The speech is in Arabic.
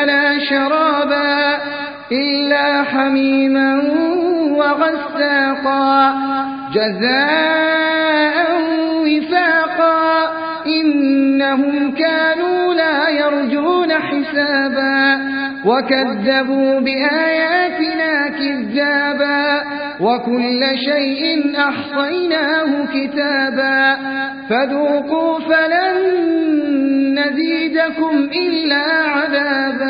ولا شرابا إلا حميما وغساقا. جزاء وفاقا. إنهم كانوا لا يرجون حسابا. وكذبوا بآياتنا كذابا. وكل شيء أحصيناه كتابا. فذوقوا فلن نزيدكم إلا عذابا.